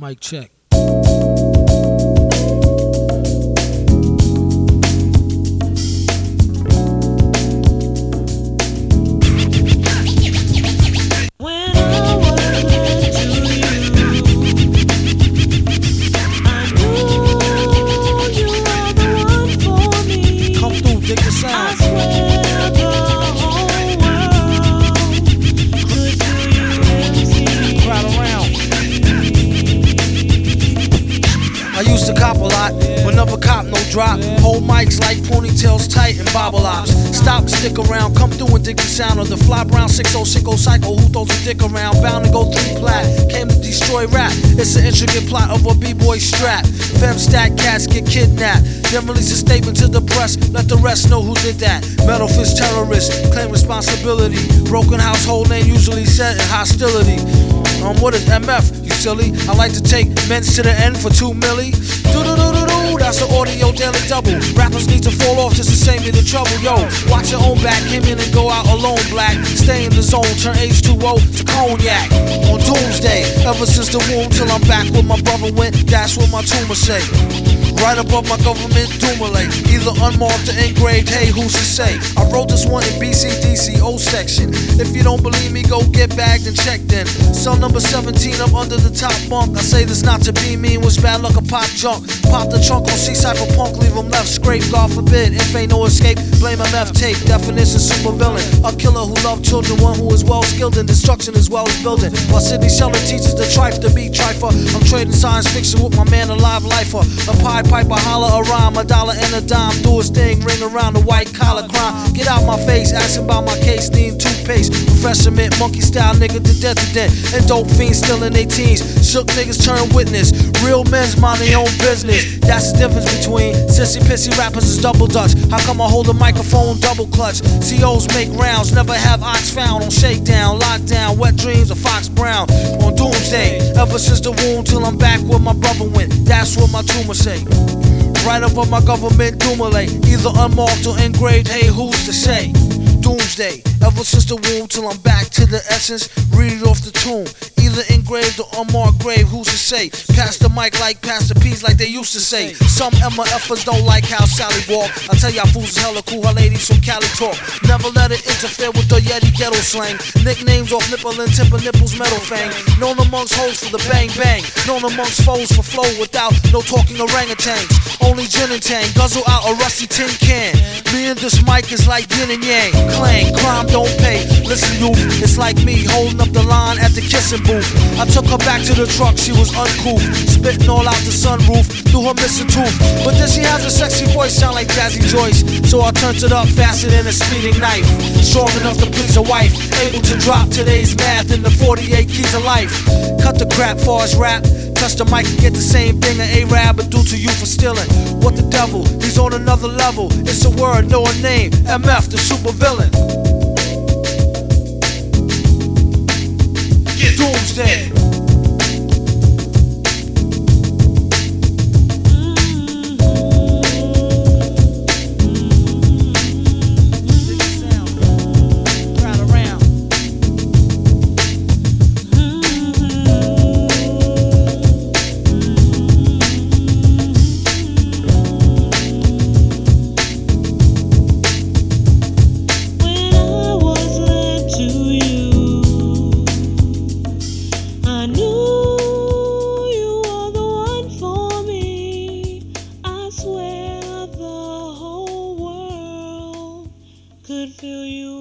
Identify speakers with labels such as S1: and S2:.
S1: Mic check. Cop a lot, but never cop no drop. Hold mics like ponytails tight and bobble ops. Stop, stick around, come through and dig the sound of the fly brown 6060 psycho who throws a dick around. Bound to go three plat, came to destroy rap. It's an intricate plot of a b-boy strap. Fem stack cats get kidnapped. Then release a statement to the press, let the rest know who did that. Metal fist terrorist, claim responsibility. Broken household name usually set in hostility. Um, what is MF? You silly. I like to take men to the end for two milli. Do do do do. That's an audio daily double. Rappers need to fall off just to save me the trouble. Yo, watch your own back. Came in and go out alone. Black. Stay in the zone. Turn H2O to cognac. On doomsday. Ever since the womb till I'm back where my brother went. That's what my tumor say. Right above my government Dumile. Either unmarked or engraved. Hey, who's to say? I wrote this one in BCDC O section. If you don't believe me, go get bagged and checked in. Cell number 17 up under the top bunk. I say this not to be mean, was bad luck a pop junk. Pop the trunk on C cypher punk, leave him left scrape. God forbid, if ain't no escape, blame MF tape. Definition super villain. A killer who loved children, one who is well skilled in destruction as well as building. While Sidney Sheldon teaches the trife to be trifer. I'm trading science fiction with my man, a live lifer. A pie piper, holler a rhyme, a dollar and a dime. Do his thing, ring around the white collar crime. Get out my face, asking about my case, need toothpaste. Professor Mint, monkey style nigga to death to. And dope fiends still in their teens. Shook niggas turn witness. Real men's mind their own business. That's the difference between sissy pissy rappers is double dutch. How come I hold a microphone double clutch? COs make rounds, never have ox found on shakedown, lockdown, wet dreams of Fox Brown on doomsday. Ever since the womb till I'm back where my brother went. That's what my tumor say. Right above my government Dumile, either unmarked or engraved. Hey, who's to say? Doomsday, ever since the womb till I'm back to the essence. Read it off the tomb, either engraved or unmarked grave. Who's to say? Pass the mic like Pastor P's, like they used to say. Some Emma MFers don't like how Sally walk. I tell y'all fools is hella cool, her ladies from Cali talk. Never let it interfere with the Yeti ghetto slang. Nicknames off nipple and tip of nipples, metal fang. Known amongst hoes for the bang bang. Known amongst foes for flow without no talking orangutans. Only gin and tang, guzzle out a rusty tin can. Me and this mic is like yin and yang. Clang, crime don't pay. Listen, you, it's like me holding up the line at the kissing booth. I took her back to the truck, she was uncouth. Spitting all out the sunroof through her missing tooth. But then she has a sexy voice, sound like Jazzy Joyce. So I turned it up faster than a speeding knife. Strong enough to please a wife. Able to drop today's math in the 48 keys of life. Cut the crap for us rap. Touch the mic and get the same thing an A-Rab would do to you for stealing. What the devil? He's on another level. It's a word, no a name. MF, the super villain. Doomsday. Feel you.